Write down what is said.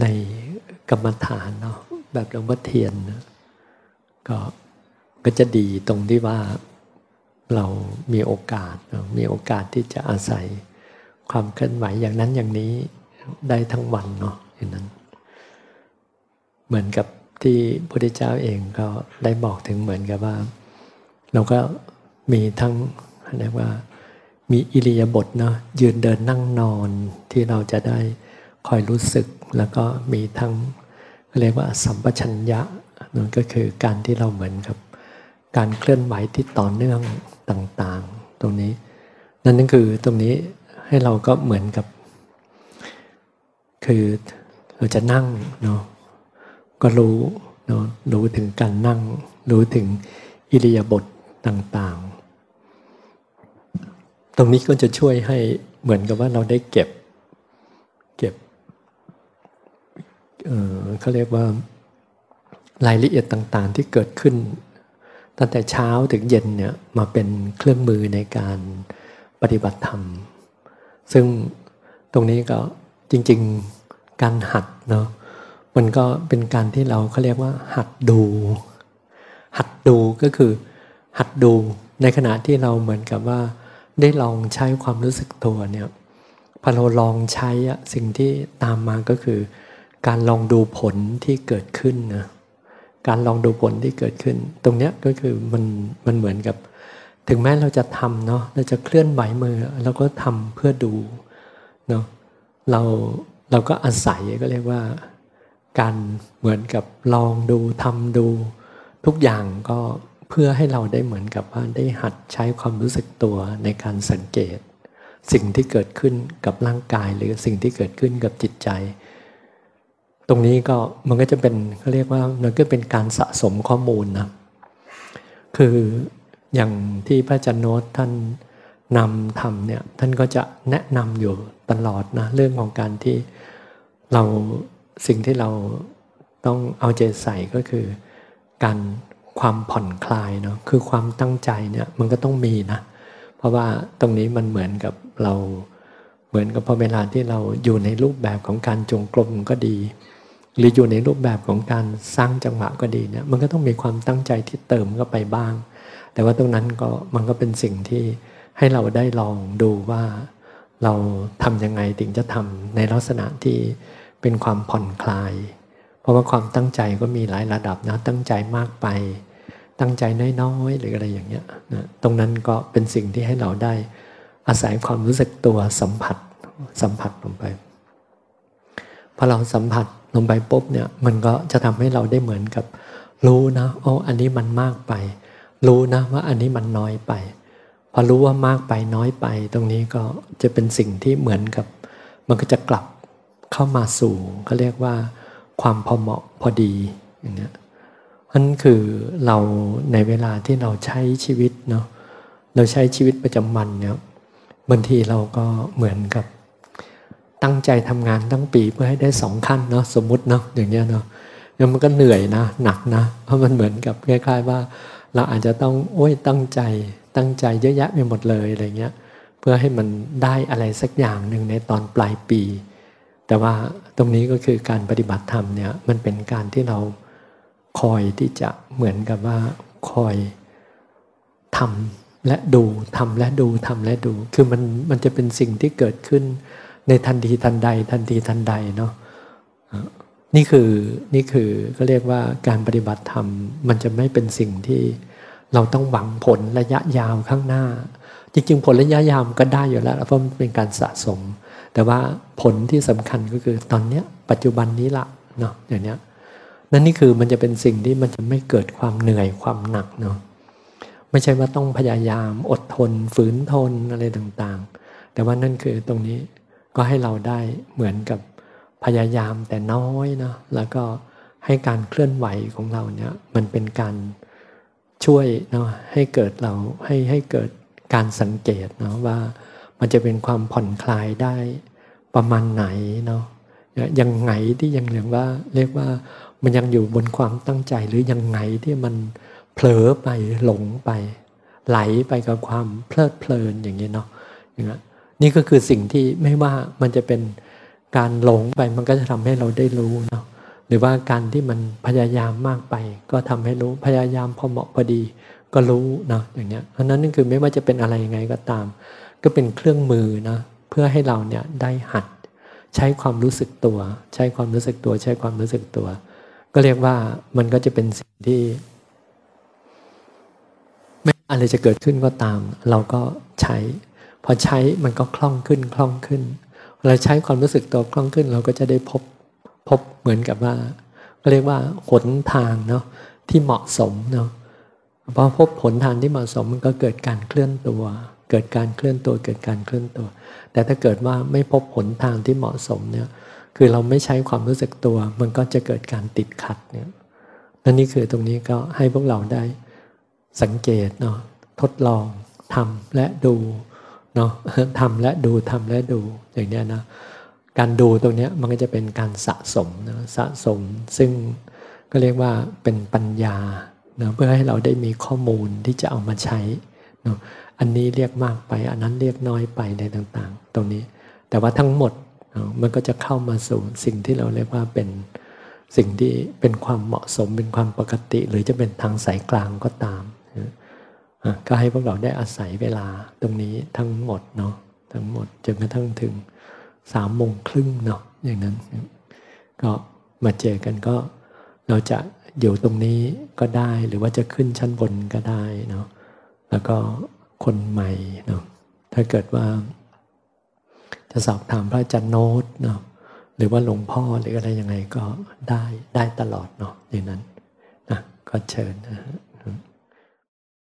ในกรรมฐานเนาะแบบหลวงพ่อเทียนนะก็ก็จะดีตรงที่ว่าเรามีโอกาสมีโอกาสที่จะอาศัยความเคลื่อนไหวอย่างนั้นอย่างนี้ได้ทั้งวันเนาะอย่างนั้น เหมือนกับที่พระพุทธเจ้าเองก็ได้บอกถึงเหมือนกับว่า เราก็มีทั้งเรียกว่ามีอิริยาบถเนาะยืนเดินนั่งนอนที่เราจะได้ คอยรู้สึกแล้วก็มีทั้งเรียกว่าสัมปชัญญะนั่นก็คือการที่เราเหมือนกับการเคลื่อนไหวที่ต่อเนื่องต่างๆ ตรงนี้ นั่นนั่นคือตรงนี้ให้เราก็เหมือนกับ คือเราจะนั่งเนาะก็รู้เนาะรู้ถึงการนั่ง รู้ถึงอิริยาบถต่างๆ ตรงนี้ก็จะช่วยให้เหมือนกับว่าเราได้เก็บ เก็บ เขาเรียกว่ารายละเอียดต่างๆที่เกิดขึ้น ตั้งแต่เช้าถึงเย็นเนี่ยมาเป็นเครื่องมือในการปฏิบัติธรรม ซึ่งตรงนี้ก็จริง ๆการหัดเนาะมันก็เป็นการที่เราเขาเรียกว่า หัดดู หัดดูก็คือ หัดดูในขณะที่เราเหมือนกับว่า ได้ลองใช้ความรู้สึกตัวเนี่ยพอเราลองใช้สิ่งที่ตามมาก็คือ การลองดูผลที่เกิดขึ้นนะการลองดูผลที่เกิดขึ้น ตรงเนี้ยก็คือมันมันเหมือนกับ ถึงแม้เราจะทำเนาะเราจะเคลื่อนไหวมือเราก็ทำเพื่อดูเนาะเราเราก็อาศัยก็เรียกว่า การเหมือนกับลองดูทำดู ทุกอย่างก็เพื่อให้เราได้เหมือนกับว่าได้หัดใช้ความรู้สึกตัวในการสังเกต สิ่งที่เกิดขึ้นกับร่างกายหรือสิ่งที่เกิดขึ้นกับจิตใจ ตรงนี้ก็มันก็จะเป็นเขาเรียกว่ามันก็เป็นการสะสมข้อมูลนะคืออย่างที่พระจันโนตท่านนำทำเนี่ยท่านก็จะแนะนำอยู่ตลอดนะเรื่องของการที่เราสิ่งที่เราต้องเอาใจใส่ก็คือ การความผ่อนคลายเนาะคือความตั้งใจเนี่ยมันก็ต้องมีนะ เพราะว่าตรงนี้มันเหมือนกับเราเหมือนกับพอเวลาที่เราอยู่ในรูปแบบของการจงกรมก็ดี หรืออยู่ในรูปแบบของการสร้างจังหวะก็ดีเนี่ยมันก็ต้องมีความตั้งใจที่เติมเข้าไปบ้าง แต่ว่าตรงนั้นก็มันก็เป็นสิ่งที่ให้เราได้ลองดูว่า เราทำยังไงถึงจะทำในลักษณะที่เป็นความผ่อนคลาย เพราะว่าความตั้งใจก็มีหลายระดับนะตั้งใจมากไป ตั้งใจน้อยๆหรืออะไรอย่างเงี้ยนะตรงนั้นก็เป็นสิ่งที่ให้เราได้อาศัยความรู้สึกตัวสัมผัสสัมผัสลงไปพอเราสัมผัส ลงไปปุ๊บเนี่ยมันก็จะทำให้เราได้เหมือนกับ รู้นะโอ้อันนี้มันมากไป รู้นะว่าอันนี้มันน้อยไป พอรู้ว่ามากไปน้อยไป ตรงนี้ก็จะเป็นสิ่งที่เหมือนกับ มันก็จะกลับเข้ามาสู่เขาเรียกว่า ความพอเหมาะพอดีอย่างเงี้ยนั่นคือเราในเวลาที่เราใช้ชีวิตเนาะเราใช้ชีวิตประจำวันเนี่ยบางทีเราก็เหมือนกับ ตั้งใจทำงานตั้งปีเพื่อให้ได้สองขั้นเนาะสมมุติเนาะอย่างเงี้ยเนาะแล้วมันก็เหนื่อยนะหนักนะ เพราะมันเหมือนกับคล้ายๆว่า เราอาจจะต้องโอ้ยตั้งใจตั้งใจเยอะแยะไปหมดเลยอะไรเงี้ยเพื่อให้มันได้อะไรสักอย่างหนึ่งในตอนปลายปี แต่ว่าตรงนี้ก็คือการปฏิบัติธรรมเนี่ยมันเป็นการที่เราคอยที่จะเหมือนกับว่าคอยทำและดูทำและดูทำและดู คือมันมันจะเป็นสิ่งที่เกิดขึ้น ในทันทีทันใด ทันทีทันใดเนาะนี่คือนี่คือก็เรียกว่าการปฏิบัติธรรมมันจะไม่เป็นสิ่งที่เราต้องหวังผลระยะยาวข้างหน้า จริง ๆ ผลระยะยาวก็ได้อยู่แล้วเพราะมันเป็นการสะสม แต่ว่าผลที่สำคัญก็คือตอนเนี้ยปัจจุบันนี้ละเนาะอย่างเนี้ยนั่นนี่คือมันจะเป็นสิ่งที่มันจะไม่เกิดความเหนื่อยความหนักเนาะไม่ใช่ว่าต้องพยายามอดทนฝืนทนอะไรต่างๆ แต่ว่านั่นคือตรงนี้ ก็ให้เราได้เหมือนกับพยายามแต่น้อยนะแล้วก็ให้การเคลื่อนไหวของเราเนี่ยมันเป็นการช่วยเนาะให้เกิดเราให้ให้เกิดการสังเกตเนาะว่ามันจะเป็นความผ่อนคลายได้ประมาณไหนเนาะยังไงที่ยังเรียกว่า เรียกว่ามันยังอยู่บนความตั้งใจหรือยังไงที่มันเผลอไปหลงไป ไหลไปกับความเพลิดเพลินอย่างนี้เนาะอย่างนี้ นี่ก็คือสิ่งที่ไม่ว่ามันจะเป็นการหลงไปมันก็จะทำให้เราได้รู้เนาะหรือว่าการที่มันพยายามมากไป ก็ทำให้รู้พยายามพอเหมาะพอดีก็รู้เนาะอย่างเนี้ยเพราะนั้นนั่นคือไม่ว่าจะเป็นอะไรยังไงก็ตาม ก็เป็นเครื่องมือนะเพื่อให้เราเนี่ยได้หัด ใช้ความรู้สึกตัว ใช้ความรู้สึกตัว ใช้ความรู้สึกตัว ก็เรียกว่ามันก็จะเป็นสิ่งที่ไม่อะไรจะเกิดขึ้นก็ตาม เราก็ใช้ อใช้มันก็คล่องขึ้นคล่องขึ้นเราใช้ความรู้สึกตัวคล่องขึ้นเราก็จะได้พบพบเหมือนกับว่าก็เรียกว่าหนทางเนาะที่เหมาะสมเนาะพอพบผลทางที่เหมาะสมมันก็เกิดการเคลื่อนตัว เกิดการเคลื่อนตัวเกิดการเคลื่อนตัว แต่ถ้าเกิดว่าไม่พบผลทางที่เหมาะสมเนี่ยคือเราไม่ใช้ความรู้สึกตัว มันก็จะเกิดการติดขัดเนี่ยนั่นนี่คือตรงนี้ก็ให้พวกเราได้สังเกตเนาะทดลองทำและดู เนาะทำและดูทำและดูอย่างเนี้ยนะการดูตรงนี้มันก็จะเป็นการสะสมนะสะสมซึ่งก็เรียกว่าเป็นปัญญานะเพื่อให้เราได้มีข้อมูลที่จะเอามาใช้นะอันนี้เรียกมากไป อันนั้นเรียกน้อยไปในต่างๆ ตรงนี้ แต่ว่าทั้งหมดมันก็จะเข้ามาสู่สิ่งที่เราเรียกว่าเป็นสิ่งที่เป็นความเหมาะสมเป็นความปกติ หรือจะเป็นทางสายกลางก็ตาม ก็ให้พวกเราได้อาศัยเวลาตรงนี้ทั้งหมดเนาะทั้งหมดจนกระทั่งถึงสามโมงครึ่งเนาะอย่างนั้น ก็มาเจอกันก็เราจะอยู่ตรงนี้ก็ได้หรือว่าจะขึ้นชั้นบนก็ได้เนาะแล้วก็คนใหม่เนาะถ้าเกิดว่า จะสอบถามพระอาจารย์โน้ตเนาะหรือว่าหลวงพ่อหรืออะไรยังไงก็ได้ได้ตลอดเนาะอย่างนั้นนะก็เชิญนะ